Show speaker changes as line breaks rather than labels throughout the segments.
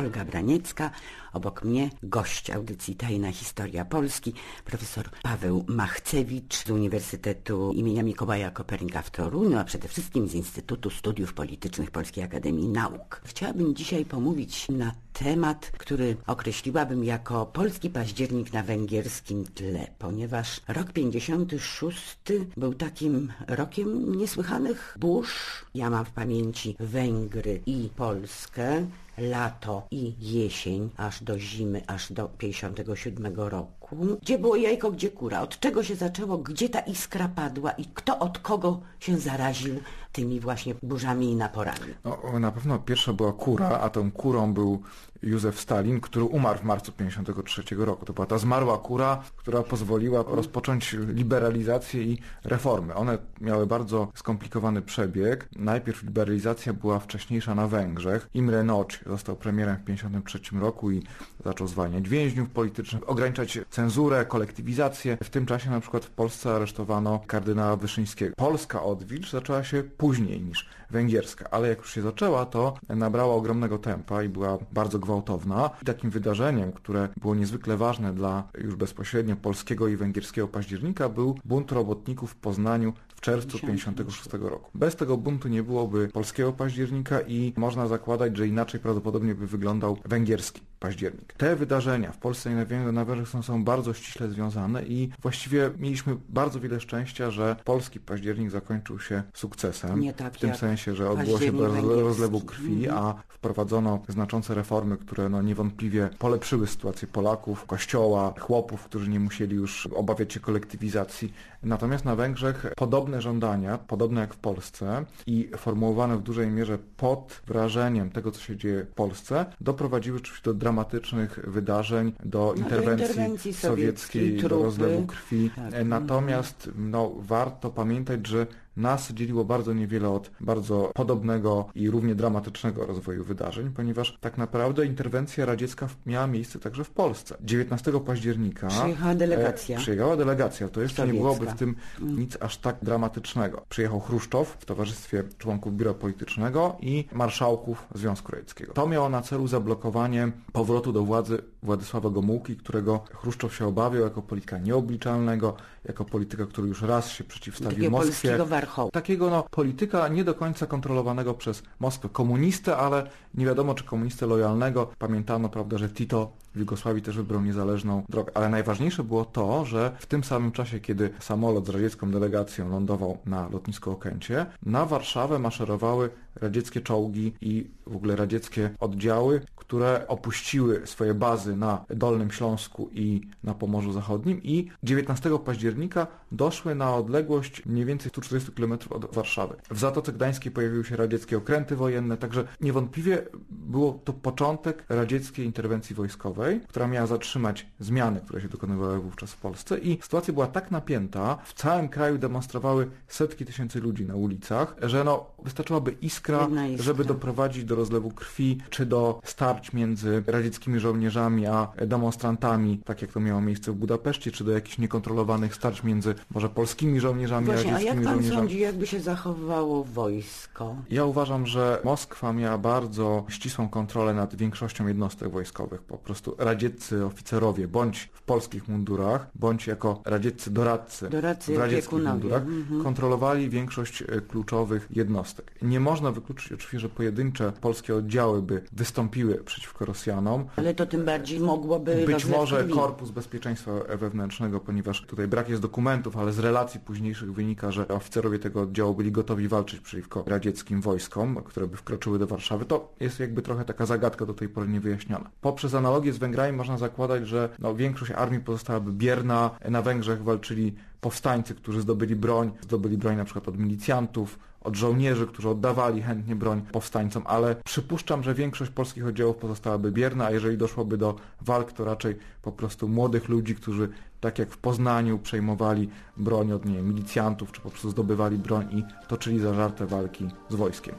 Olga Braniecka, obok mnie gość audycji Tajna Historia Polski, profesor Paweł Machcewicz z Uniwersytetu imienia Mikołaja Kopernika w Toruniu, a przede wszystkim z Instytutu Studiów Politycznych Polskiej Akademii Nauk. Chciałabym dzisiaj pomówić na temat, który określiłabym jako polski październik na węgierskim tle, ponieważ rok 56 był takim rokiem niesłychanych burz. Ja mam w pamięci Węgry i Polskę, lato i jesień, aż do zimy, aż do 57 roku. Gdzie było jajko, gdzie kura? Od czego się zaczęło? Gdzie ta iskra padła? I kto od kogo się zaraził tymi właśnie burzami i naporami?
No, na pewno pierwsza była kura, a tą kurą był Józef Stalin, który umarł w marcu 1953 roku. To była ta zmarła kura, która pozwoliła rozpocząć liberalizację i reformy. One miały bardzo skomplikowany przebieg. Najpierw liberalizacja była wcześniejsza na Węgrzech. Imre Noć został premierem w 1953 roku i zaczął zwalniać więźniów politycznych, ograniczać cenzurę, kolektywizację. W tym czasie na przykład w Polsce aresztowano kardynała Wyszyńskiego. Polska odwilż zaczęła się później niż węgierska, ale jak już się zaczęła, to nabrała ogromnego tempa i była bardzo gwałtowna. I takim wydarzeniem, które było niezwykle ważne dla już bezpośrednio polskiego i węgierskiego października, był bunt robotników w Poznaniu w czerwcu 1956 roku. Bez tego buntu nie byłoby polskiego października i można zakładać, że inaczej prawdopodobnie by wyglądał węgierski październik. Te wydarzenia w Polsce i na Węgrzech są, są bardzo ściśle związane i właściwie mieliśmy bardzo wiele szczęścia, że polski październik zakończył się sukcesem.
Nie tak
w tym sensie, że odbyło się rozlewu krwi, a wprowadzono znaczące reformy, które no niewątpliwie polepszyły sytuację Polaków, kościoła, chłopów, którzy nie musieli już obawiać się kolektywizacji. Natomiast na Węgrzech podobne żądania, podobne jak w Polsce i formułowane w dużej mierze pod wrażeniem tego, co się dzieje w Polsce, doprowadziły oczywiście do dramatycznych wydarzeń, do
No, do
interwencji,
interwencji
sowieckiej,
sowieckiej,
do rozlewu krwi.
Tak.
E, Natomiast no, warto pamiętać, że nas dzieliło bardzo niewiele od bardzo podobnego i równie dramatycznego rozwoju wydarzeń, ponieważ tak naprawdę interwencja radziecka miała miejsce także w Polsce. 19 października
Przyjechała delegacja.
E, przyjechała delegacja. To jeszcze nie
Sowiecka.
byłoby w tym nic aż tak dramatycznego. Przyjechał Chruszczow w towarzystwie członków biura politycznego i marszałków Związku Radzieckiego. To miało na celu zablokowanie powrotu do władzy Władysława Gomułki, którego Chruszczow się obawiał jako polityka nieobliczalnego, jako polityka, który już raz się przeciwstawił Moskwie. Takiego no, polityka nie do końca kontrolowanego przez Moskwę. Komunistę, ale nie wiadomo czy komunistę lojalnego. Pamiętano, prawda, że Tito w Jugosławii też wybrał niezależną drogę. Ale najważniejsze było to, że w tym samym czasie, kiedy samolot z radziecką delegacją lądował na lotnisku Okęcie, na Warszawę maszerowały radzieckie czołgi i w ogóle radzieckie oddziały, które opuściły swoje bazy na Dolnym Śląsku i na Pomorzu Zachodnim i 19 października doszły na odległość mniej więcej 140 km od Warszawy. W Zatoce Gdańskiej pojawiły się radzieckie okręty wojenne, także niewątpliwie było to początek radzieckiej interwencji wojskowej, która miała zatrzymać zmiany, które się dokonywały wówczas w Polsce i sytuacja była tak napięta, w całym kraju demonstrowały setki tysięcy ludzi na ulicach, że no wystarczyłaby iskra,
iskra.
żeby doprowadzić do rozlewu krwi, czy do starć między radzieckimi żołnierzami a demonstrantami, tak jak to miało miejsce w Budapeszcie, czy do jakichś niekontrolowanych starć między może polskimi żołnierzami
Właśnie,
a
a jak
radzieckimi
pan
żołnierzami.
sądzi, jakby się zachowywało wojsko?
Ja uważam, że Moskwa miała bardzo ścisłą kontrolę nad większością jednostek wojskowych. Po prostu radzieccy oficerowie, bądź w polskich mundurach, bądź jako radzieccy doradcy,
Doradcy
w radzieckich mundurach,
Mhm.
kontrolowali większość e, kluczowych jednostek. Nie można wykluczyć oczywiście, że pojedyncze polskie oddziały by wystąpiły przeciwko Rosjanom,
Ale to tym bardziej mogłoby
być może
krwi.
Korpus Bezpieczeństwa Wewnętrznego, ponieważ tutaj brak jest dokumentów, ale z relacji późniejszych wynika, że oficerowie tego oddziału byli gotowi walczyć przeciwko radzieckim wojskom, które by wkroczyły do Warszawy. To jest jakby trochę taka zagadka do tej pory niewyjaśniona. Poprzez analogię z Węgrami można zakładać, że no, większość armii pozostałaby bierna. Na Węgrzech walczyli powstańcy, którzy zdobyli broń, zdobyli broń na przykład od milicjantów, od żołnierzy, którzy oddawali chętnie broń powstańcom, ale przypuszczam, że większość polskich oddziałów pozostałaby bierna, a jeżeli doszłoby do walk, to raczej po prostu młodych ludzi, którzy tak jak w Poznaniu przejmowali broń od nie, milicjantów, czy po prostu zdobywali broń i toczyli zażarte walki z wojskiem.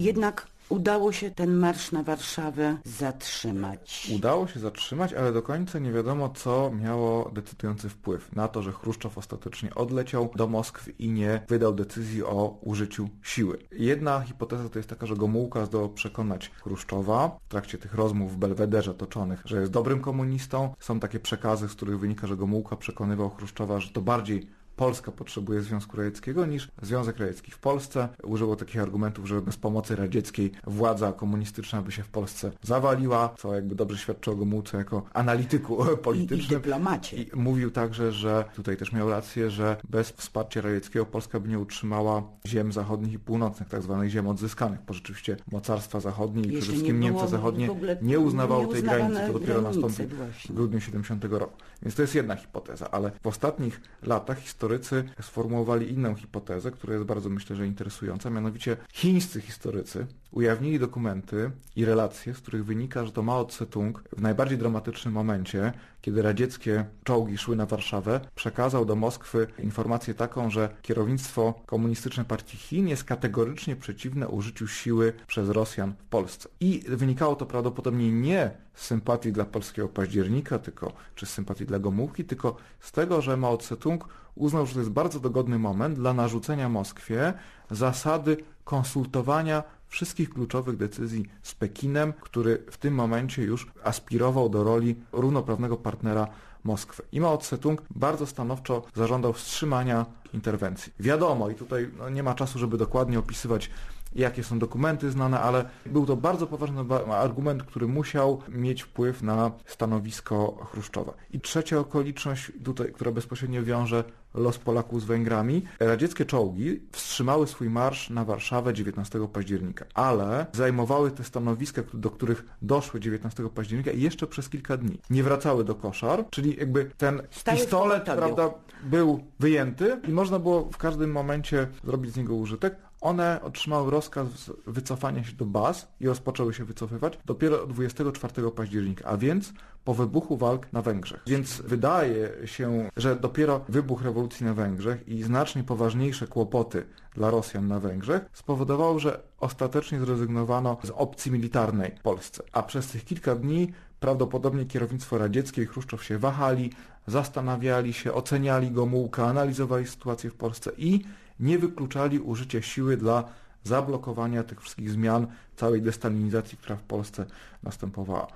Jednak udało się ten marsz na Warszawę zatrzymać.
Udało się zatrzymać, ale do końca nie wiadomo, co miało decydujący wpływ na to, że Chruszczow ostatecznie odleciał do Moskwy i nie wydał decyzji o użyciu siły. Jedna hipoteza to jest taka, że Gomułka zdołał przekonać Chruszczowa w trakcie tych rozmów w Belwederze toczonych, że jest dobrym komunistą. Są takie przekazy, z których wynika, że Gomułka przekonywał Chruszczowa, że to bardziej Polska potrzebuje Związku Radzieckiego niż Związek Radziecki w Polsce. Użyło takich argumentów, że bez pomocy radzieckiej władza komunistyczna by się w Polsce zawaliła, co jakby dobrze świadczy o Gomułce jako analityku politycznym.
I, i dyplomacie.
I mówił także, że tutaj też miał rację, że bez wsparcia radzieckiego Polska by nie utrzymała ziem zachodnich i północnych, tak zwanych ziem odzyskanych, bo rzeczywiście mocarstwa zachodnie i przede wszystkim
nie
Niemcy zachodnie nie uznawały tej granicy, to dopiero nastąpi w grudniu 70 roku. Więc to jest jedna hipoteza, ale w ostatnich latach historycy sformułowali inną hipotezę, która jest bardzo myślę, że interesująca, mianowicie chińscy historycy ujawnili dokumenty i relacje, z których wynika, że to Mao Tse-tung w najbardziej dramatycznym momencie, kiedy radzieckie czołgi szły na Warszawę, przekazał do Moskwy informację taką, że kierownictwo Komunistycznej Partii Chin jest kategorycznie przeciwne użyciu siły przez Rosjan w Polsce. I wynikało to prawdopodobnie nie sympatii dla polskiego października, tylko, czy sympatii dla Gomułki, tylko z tego, że Mao Tse-tung uznał, że to jest bardzo dogodny moment dla narzucenia Moskwie zasady konsultowania wszystkich kluczowych decyzji z Pekinem, który w tym momencie już aspirował do roli równoprawnego partnera Moskwy. I Mao Tse-tung bardzo stanowczo zażądał wstrzymania interwencji. Wiadomo, i tutaj no, nie ma czasu, żeby dokładnie opisywać jakie są dokumenty znane, ale był to bardzo poważny argument, który musiał mieć wpływ na stanowisko Chruszczowa. I trzecia okoliczność, tutaj, która bezpośrednio wiąże los Polaków z Węgrami. Radzieckie czołgi wstrzymały swój marsz na Warszawę 19 października, ale zajmowały te stanowiska, do których doszły 19 października jeszcze przez kilka dni. Nie wracały do koszar, czyli jakby ten Stały pistolet prawda, był wyjęty i można było w każdym momencie zrobić z niego użytek, one otrzymały rozkaz wycofania się do baz i rozpoczęły się wycofywać dopiero 24 października, a więc po wybuchu walk na Węgrzech. Więc wydaje się, że dopiero wybuch rewolucji na Węgrzech i znacznie poważniejsze kłopoty dla Rosjan na Węgrzech spowodowało, że ostatecznie zrezygnowano z opcji militarnej w Polsce. A przez tych kilka dni prawdopodobnie kierownictwo radzieckie i Chruszczow się wahali, zastanawiali się, oceniali Gomułka, analizowali sytuację w Polsce i nie wykluczali użycia siły dla zablokowania tych wszystkich zmian, całej destalinizacji, która w Polsce następowała.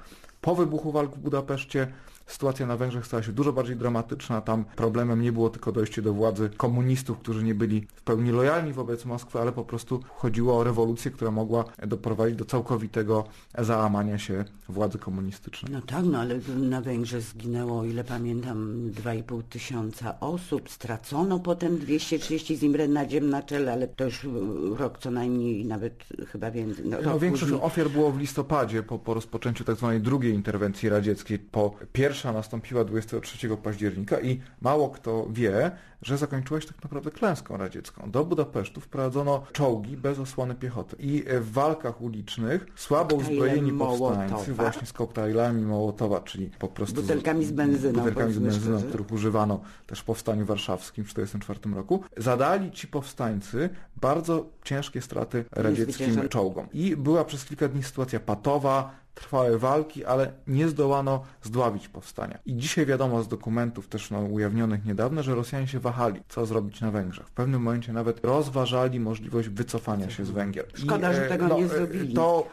Po wybuchu walk w Budapeszcie sytuacja na Węgrzech stała się dużo bardziej dramatyczna. Tam problemem nie było tylko dojście do władzy komunistów, którzy nie byli w pełni lojalni wobec Moskwy, ale po prostu chodziło o rewolucję, która mogła doprowadzić do całkowitego załamania się władzy komunistycznej.
No tak, no ale na Węgrzech zginęło, o ile pamiętam, 2,5 tysiąca osób. Stracono potem 230 z Imrenadziem na czele, ale to już rok co najmniej, nawet chyba więcej.
No, no większość później. ofiar było w listopadzie po, po rozpoczęciu tzw. Tak drugiej interwencji radzieckiej, po pierwszej Pierwsza nastąpiła 23 października i mało kto wie, że zakończyła się tak naprawdę klęską radziecką. Do Budapesztu wprowadzono czołgi bez osłony piechoty i w walkach ulicznych słabo uzbrojeni powstańcy właśnie z koktajlami Mołotowa, czyli po prostu
butelkami z benzyną,
butelkami z benzyną których używano też w Powstaniu Warszawskim w 1944 roku, zadali ci powstańcy bardzo ciężkie straty radzieckim czołgom. I była przez kilka dni sytuacja patowa, trwały walki, ale nie zdołano zdławić powstania. I dzisiaj wiadomo z dokumentów też no, ujawnionych niedawno, że Rosjanie się wahali, co zrobić na Węgrzech. W pewnym momencie nawet rozważali możliwość wycofania się z Węgier.
Szkoda, I, że tego no, nie zrobili.
To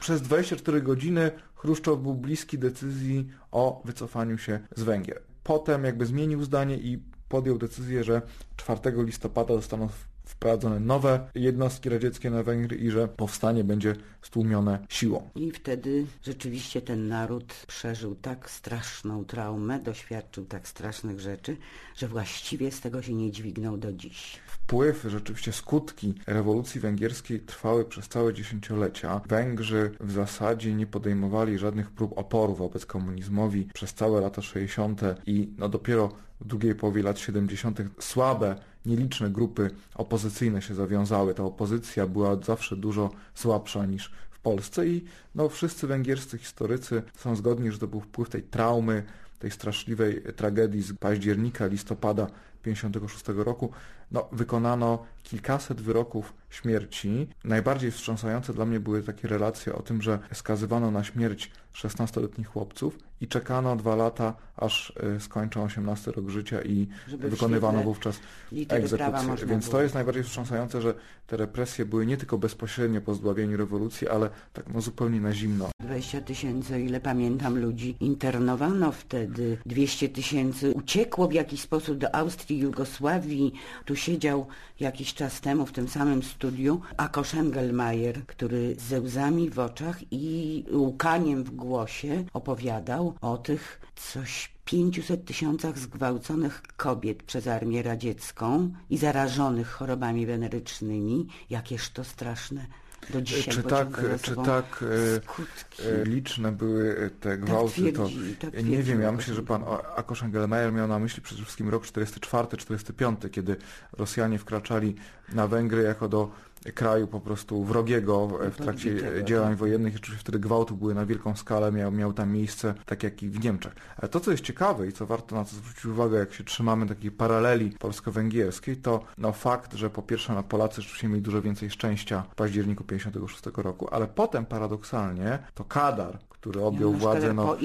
przez 24 godziny Chruszczow był bliski decyzji o wycofaniu się z Węgier. Potem jakby zmienił zdanie i podjął decyzję, że 4 listopada zostaną wprowadzone nowe jednostki radzieckie na Węgry i że powstanie będzie stłumione siłą.
I wtedy rzeczywiście ten naród przeżył tak straszną traumę, doświadczył tak strasznych rzeczy, że właściwie z tego się nie dźwignął do dziś.
Wpływ, rzeczywiście skutki rewolucji węgierskiej trwały przez całe dziesięciolecia. Węgrzy w zasadzie nie podejmowali żadnych prób oporu wobec komunizmowi przez całe lata 60. i no dopiero w drugiej połowie lat 70. słabe nieliczne grupy opozycyjne się zawiązały. Ta opozycja była zawsze dużo słabsza niż w Polsce i no, wszyscy węgierscy historycy są zgodni, że to był wpływ tej traumy, tej straszliwej tragedii z października, listopada 1956 roku no, wykonano kilkaset wyroków śmierci. Najbardziej wstrząsające dla mnie były takie relacje o tym, że skazywano na śmierć 16-letnich chłopców i czekano dwa lata, aż y, skończą 18 rok życia i
Żeby
wykonywano wówczas egzekucję. Więc to jest najbardziej wstrząsające, że te represje były nie tylko bezpośrednio po zdławieniu rewolucji, ale tak no, zupełnie na zimno.
20 tysięcy, ile pamiętam, ludzi internowano wtedy. 200 tysięcy uciekło w jakiś sposób do Austrii, Jugosławii. Tu siedział jakiś czas temu w tym samym studiu Ako Schengelmeier, który ze łzami w oczach i łkaniem w głosie opowiadał o tych coś 500 tysiącach zgwałconych kobiet przez armię radziecką i zarażonych chorobami wenerycznymi. Jakież to straszne. Dzisiaj
Czy tak,
za
czy tak e,
skutki.
e, liczne były te gwałty, to
twierdzi, tak
nie wiem, ja myślę, że pan O- Ako Schengelmeier miał na myśli przede wszystkim rok 44-45, kiedy Rosjanie wkraczali na Węgry jako do kraju po prostu wrogiego w- trakcie działań
tak.
wojennych. I Oczywiście wtedy gwałty były na wielką skalę, miał, miał tam miejsce, tak jak i w Niemczech. Ale to, co jest ciekawe i co warto na co zwrócić uwagę, jak się trzymamy takiej paraleli polsko-węgierskiej, to no, fakt, że po pierwsze no, Polacy rzeczywiście mieli dużo więcej szczęścia w październiku 56 roku, ale potem paradoksalnie to Kadar, który objął władzę no,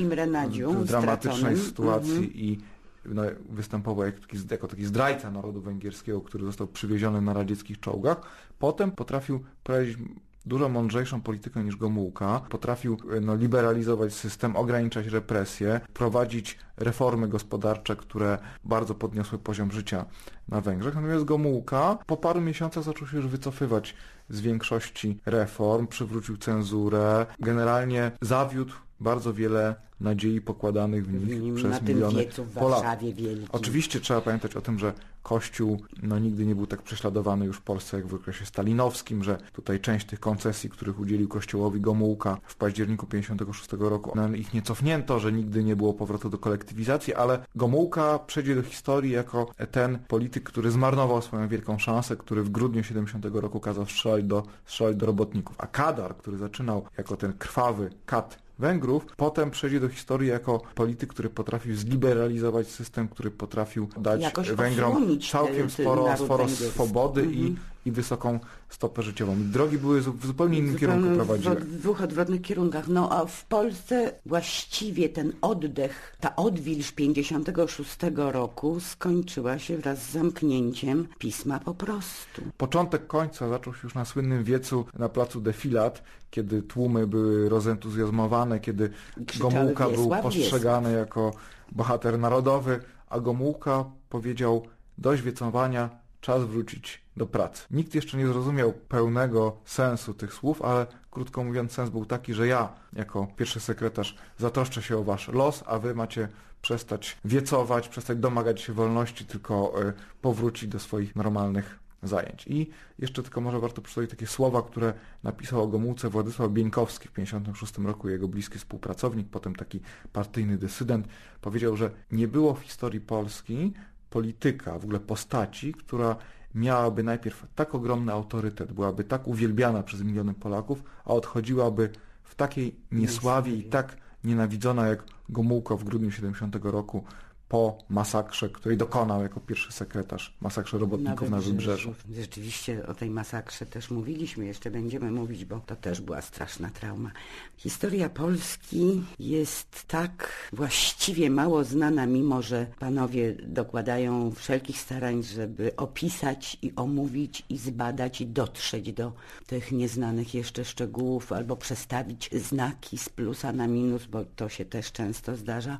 w dramatycznej
straconym.
sytuacji
Mhm.
i no, występował taki, jako taki zdrajca narodu węgierskiego, który został przywieziony na radzieckich czołgach. Potem potrafił prowadzić dużo mądrzejszą politykę niż Gomułka. Potrafił no, liberalizować system, ograniczać represje, prowadzić reformy gospodarcze, które bardzo podniosły poziom życia na Węgrzech. Natomiast Gomułka po paru miesiącach zaczął się już wycofywać z większości reform, przywrócił cenzurę, generalnie zawiódł bardzo wiele nadziei pokładanych w nich
Nim
przez
na tym
miliony
wiecu w. Warszawie wielkim.
Oczywiście trzeba pamiętać o tym, że Kościół no, nigdy nie był tak prześladowany już w Polsce jak w okresie stalinowskim, że tutaj część tych koncesji, których udzielił Kościołowi Gomułka w październiku 56 roku, no, ich nie cofnięto, że nigdy nie było powrotu do kolektywizacji, ale Gomułka przejdzie do historii jako ten polityk, który zmarnował swoją wielką szansę, który w grudniu 70 roku kazał strzelać do, strzelać do robotników. A Kadar, który zaczynał jako ten krwawy kat Węgrów, potem przejdzie do historii jako polityk, który potrafił zliberalizować system, który potrafił dać
Jakoś
Węgrom całkiem
ten- ten
sporo, sporo swobody
Mhm.
i wysoką stopę życiową. I drogi były w zupełnie innym kierunku prowadziły.
w dwóch odwrotnych kierunkach. No a w Polsce właściwie ten oddech, ta odwilż 56 roku skończyła się wraz z zamknięciem pisma po prostu.
Początek końca zaczął się już na słynnym wiecu na placu Defilat, kiedy tłumy były rozentuzjazmowane, kiedy
Krzyczały
Gomułka był
Wiesław,
postrzegany jako bohater narodowy, a Gomułka powiedział dość wiecowania, czas wrócić do pracy. Nikt jeszcze nie zrozumiał pełnego sensu tych słów, ale krótko mówiąc sens był taki, że ja jako pierwszy sekretarz zatroszczę się o wasz los, a wy macie przestać wiecować, przestać domagać się wolności, tylko y, powrócić do swoich normalnych zajęć. I jeszcze tylko może warto przytoczyć takie słowa, które napisał o Gomułce Władysław Bieńkowski w 1956 roku, jego bliski współpracownik, potem taki partyjny dysydent, powiedział, że nie było w historii Polski polityka, w ogóle postaci, która miałaby najpierw tak ogromny autorytet, byłaby tak uwielbiana przez miliony Polaków, a odchodziłaby w takiej niesławie i tak nienawidzona jak Gomułka w grudniu 70 roku po masakrze, której dokonał jako pierwszy sekretarz, masakrze robotników na Wybrzeżu.
Rzeczywiście o tej masakrze też mówiliśmy, jeszcze będziemy mówić, bo to też była straszna trauma. Historia Polski jest tak właściwie mało znana, mimo że panowie dokładają wszelkich starań, żeby opisać i omówić i zbadać i dotrzeć do tych nieznanych jeszcze szczegółów albo przestawić znaki z plusa na minus, bo to się też często zdarza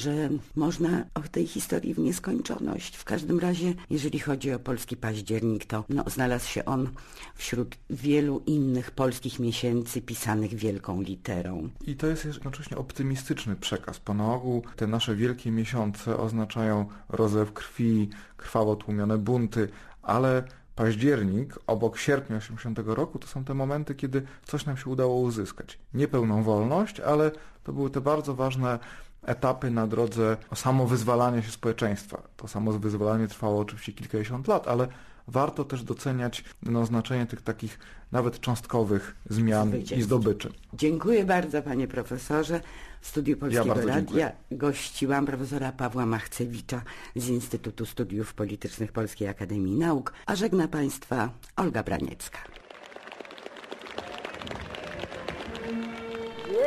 że można o tej historii w nieskończoność. W każdym razie, jeżeli chodzi o polski październik, to no, znalazł się on wśród wielu innych polskich miesięcy pisanych wielką literą.
I to jest jednocześnie optymistyczny przekaz. Po na ogół te nasze wielkie miesiące oznaczają rozlew krwi, krwawo tłumione bunty, ale październik obok sierpnia 80 roku to są te momenty, kiedy coś nam się udało uzyskać. Niepełną wolność, ale to były te bardzo ważne etapy na drodze samowyzwalania się społeczeństwa. To samowyzwalanie trwało oczywiście kilkadziesiąt lat, ale warto też doceniać no, znaczenie tych takich nawet cząstkowych zmian i
Zwycięstw.
zdobyczy.
Dziękuję bardzo panie profesorze. W studiu Polskiego
bardzo
Radia gościłam profesora Pawła Machcewicza z Instytutu Studiów Politycznych Polskiej Akademii Nauk, a żegna państwa Olga Braniecka.